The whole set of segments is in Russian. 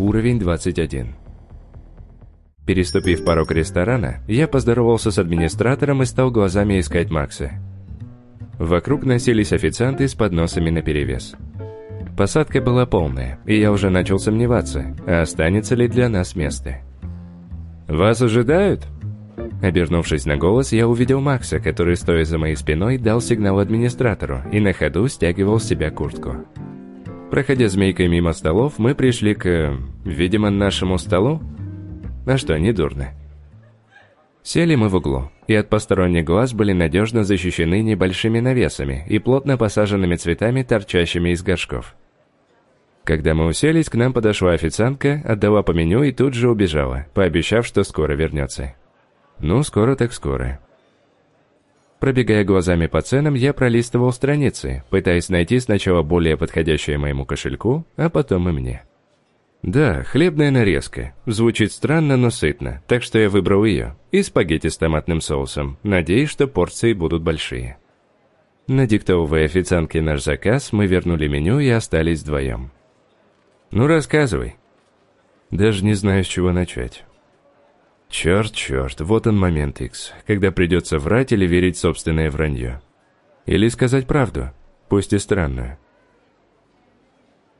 уровень 21. Переступив порог ресторана, я поздоровался с администратором и стал глазами искать Макса. Вокруг носились официанты с подносами наперевес. Посадка была полная, и я уже начал сомневаться, а останется ли для нас место. «Вас ожидают?» Обернувшись на голос, я увидел Макса, который, стоя за моей спиной, дал сигнал администратору и на ходу стягивал с себя куртку. Проходя змейкой мимо столов, мы пришли к, видимо, нашему столу, а что, не дурно. Сели мы в углу, и от посторонних глаз были надежно защищены небольшими навесами и плотно посаженными цветами, торчащими из горшков. Когда мы уселись, к нам подошла официантка, отдала по меню и тут же убежала, пообещав, что скоро вернется. Ну, скоро так скоро. Пробегая глазами по ценам, я пролистывал страницы, пытаясь найти сначала более подходящее моему кошельку, а потом и мне. Да, хлебная нарезка. Звучит странно, но сытно, так что я выбрал ее. И спагетти с томатным соусом, надеясь, что порции будут большие. Надиктовывая официантке наш заказ, мы вернули меню и остались вдвоем. «Ну, рассказывай». Даже не знаю, с чего начать. Черт, черт, вот он момент X, когда придется врать или верить в собственное вранье. Или сказать правду, пусть и странную.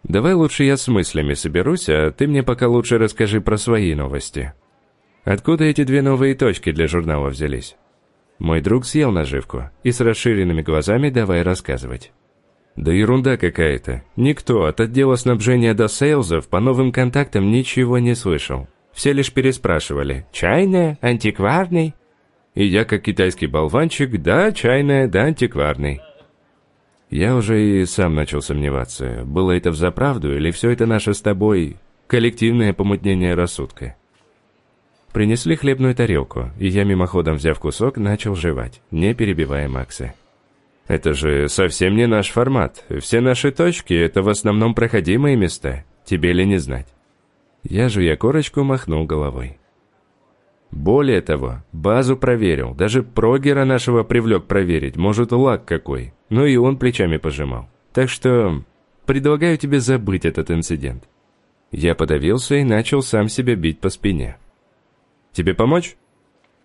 Давай лучше я с мыслями соберусь, а ты мне пока лучше расскажи про свои новости. Откуда эти две новые точки для журнала взялись? Мой друг съел наживку и с расширенными глазами давай рассказывать. Да ерунда какая-то. Никто от отдела снабжения до сейлзов по новым контактам ничего не слышал. Все лишь переспрашивали «Чайная? Антикварный?» И я, как китайский болванчик, «Да, чайная, да, антикварный». Я уже и сам начал сомневаться, было это взаправду или все это наше с тобой коллективное помутнение рассудка. Принесли хлебную тарелку, и я, мимоходом взяв кусок, начал жевать, не перебивая Макса. «Это же совсем не наш формат. Все наши точки — это в основном проходимые места. Тебе ли не знать?» Я, жуя корочку, махнул головой. Более того, базу проверил, даже прогера нашего привлек проверить, может, лак какой. Но и он плечами пожимал. Так что предлагаю тебе забыть этот инцидент. Я подавился и начал сам себя бить по спине. «Тебе помочь?»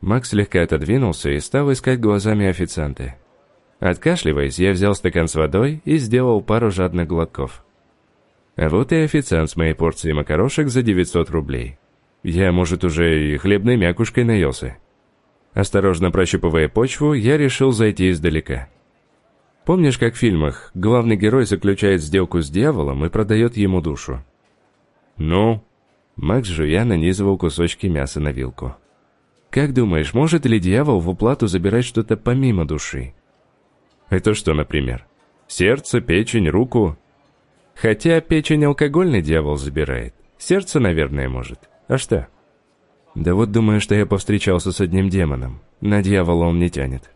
Макс слегка отодвинулся и стал искать глазами официанта. Откашливаясь, я взял стакан с водой и сделал пару жадных глотков. Вот и официант с моей порцией макарошек за 900 рублей. Я, может, уже и хлебной мякушкой наелся. Осторожно прощупывая почву, я решил зайти издалека. Помнишь, как в фильмах главный герой заключает сделку с дьяволом и продает ему душу? Ну? Макс жуя нанизывал кусочки мяса на вилку. Как думаешь, может ли дьявол в уплату забирать что-то помимо души? Это что, например? Сердце, печень, руку? Хотя печень алкогольный дьявол забирает. Сердце, наверное, может. А что? Да вот думаю, что я повстречался с одним демоном. На дьявола он не тянет.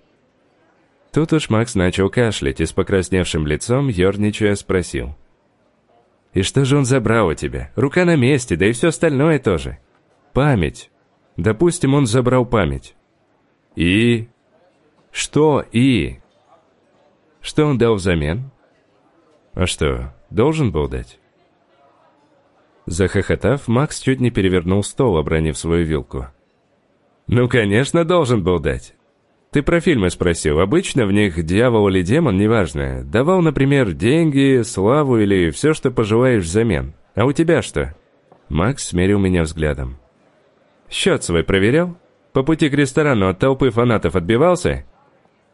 Тут уж Макс начал кашлять и с покрасневшим лицом, ерничая, спросил. «И что же он забрал у тебя? Рука на месте, да и все остальное тоже. Память. Допустим, он забрал память. И... Что «и»? Что он дал взамен? А что, должен был дать? Захохотав, Макс чуть не перевернул стол, обронив свою вилку. «Ну, конечно, должен был дать. Ты про фильмы спросил. Обычно в них дьявол или демон, неважно, давал, например, деньги, славу или все, что пожелаешь взамен. А у тебя что?» Макс смерил меня взглядом. «Счет свой проверял? По пути к ресторану от толпы фанатов отбивался?»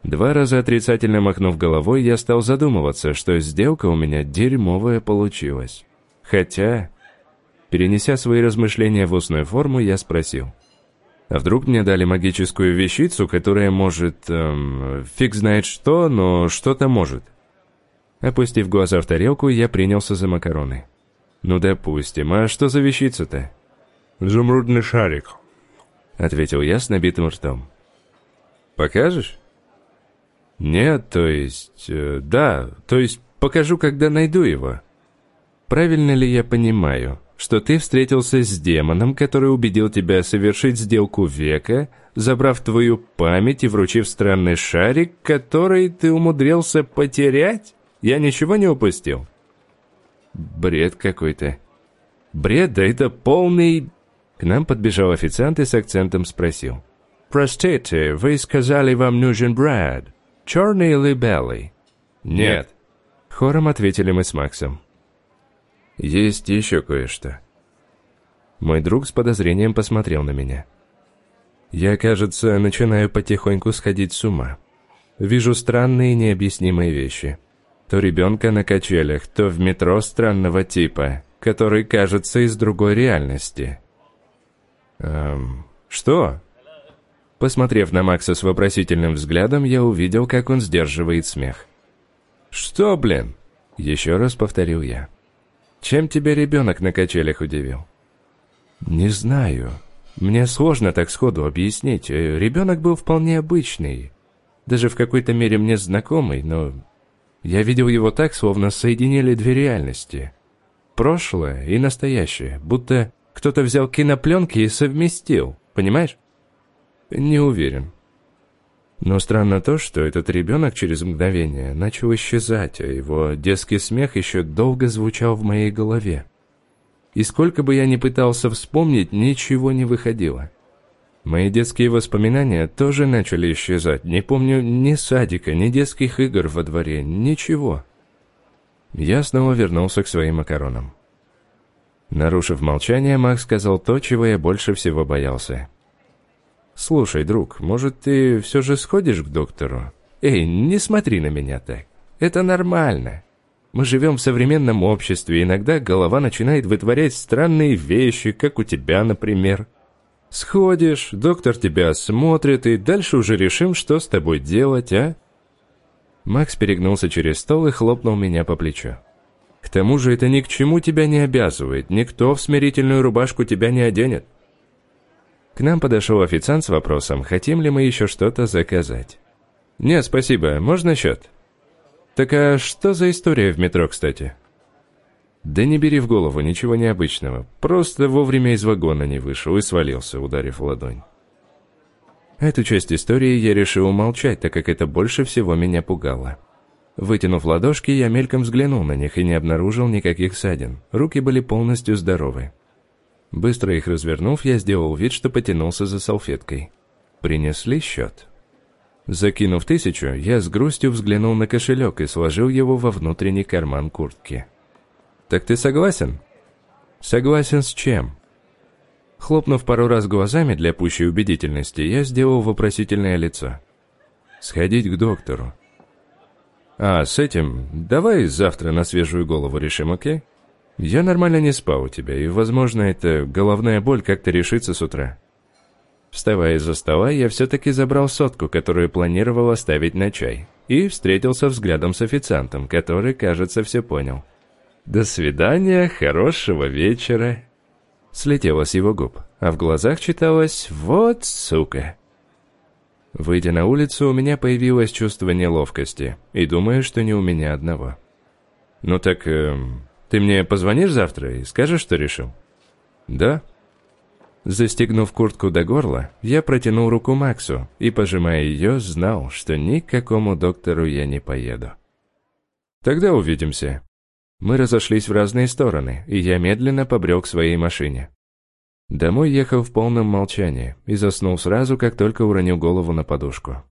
Два раза отрицательно махнув головой, я стал задумываться, что сделка у меня дерьмовая получилась. Хотя, перенеся свои размышления в устную форму, я спросил. А вдруг мне дали магическую вещицу, которая может... Эм, фиг знает что, но что-то может. Опустив глаза в тарелку, я принялся за макароны. «Ну, допустим. А что за вещица-то?» «Изумрудный шарик», — ответил я с набитым ртом. «Покажешь?» «Нет, то есть... Э, да, то есть покажу, когда найду его». «Правильно ли я понимаю, что ты встретился с демоном, который убедил тебя совершить сделку века, забрав твою память и вручив странный шарик, который ты умудрился потерять? Я ничего не упустил?» «Бред какой-то». Бред, да это полный...» К нам подбежал официант и с акцентом спросил. «Простите, вы сказали, вам нужен бред. Черный или белый?» «Нет». Хором ответили мы с Максом. «Есть еще кое-что». Мой друг с подозрением посмотрел на меня. Я, кажется, начинаю потихоньку сходить с ума. Вижу странные необъяснимые вещи. То ребенка на качелях, то в метро странного типа, который кажется из другой реальности. Эм, что? Посмотрев на Макса с вопросительным взглядом, я увидел, как он сдерживает смех. «Что, блин?» Еще раз повторил я. «Чем тебя ребенок на качелях удивил?» «Не знаю. Мне сложно так сходу объяснить. Э, ребенок был вполне обычный. Даже в какой-то мере мне знакомый, но... Я видел его так, словно соединили две реальности. Прошлое и настоящее. Будто кто-то взял кинопленки и совместил. Понимаешь? Не уверен. Но странно то, что этот ребенок через мгновение начал исчезать, а его детский смех еще долго звучал в моей голове. И сколько бы я ни пытался вспомнить, ничего не выходило. Мои детские воспоминания тоже начали исчезать. Не помню ни садика, ни детских игр во дворе, ничего. Я снова вернулся к своим макаронам. Нарушив молчание, Макс сказал то, чего я больше всего боялся. «Слушай, друг, может, ты все же сходишь к доктору? Эй, не смотри на меня так. Это нормально. Мы живем в современном обществе, иногда голова начинает вытворять странные вещи, как у тебя, например. Сходишь, доктор тебя осмотрит, и дальше уже решим, что с тобой делать, а? Макс перегнулся через стол и хлопнул меня по плечу. К тому же это ни к чему тебя не обязывает, никто в смирительную рубашку тебя не оденет. К нам подошел официант с вопросом, хотим ли мы еще что-то заказать. «Нет, спасибо, можно счет?» «Так а что за история в метро, кстати?» «Да не бери в голову, ничего необычного. Просто вовремя из вагона не вышел и свалился, ударив ладонь». Эту часть истории я решил умолчать, так как это больше всего меня пугало. Вытянув ладошки, я мельком взглянул на них и не обнаружил никаких ссадин. Руки были полностью здоровы. Быстро их развернув, я сделал вид, что потянулся за салфеткой. Принесли счет. Закинув тысячу, я с грустью взглянул на кошелек и сложил его во внутренний карман куртки. «Так ты согласен?» «Согласен с чем?» Хлопнув пару раз глазами для пущей убедительности, я сделал вопросительное лицо. «Сходить к доктору». «А, с этим давай завтра на свежую голову решим, окей?» «Я нормально не спал у тебя, и, возможно, эта головная боль как-то решится с утра». Вставая из-за стола, я все-таки забрал сотку, которую планировал оставить на чай, и встретился взглядом с официантом, который, кажется, все понял. «До свидания, хорошего вечера!» Слетело с его губ, а в глазах читалось «Вот сука!». Выйдя на улицу, у меня появилось чувство неловкости, и думаю, что не у меня одного. «Ну так, э, ты мне позвонишь завтра и скажешь, что решил?» «Да», Застегнув куртку до горла, я протянул руку Максу и, пожимая ее, знал, что ни к какому доктору я не поеду. «Тогда увидимся». Мы разошлись в разные стороны, и я медленно побрел к своей машине. Домой ехал в полном молчании и заснул сразу, как только уронил голову на подушку.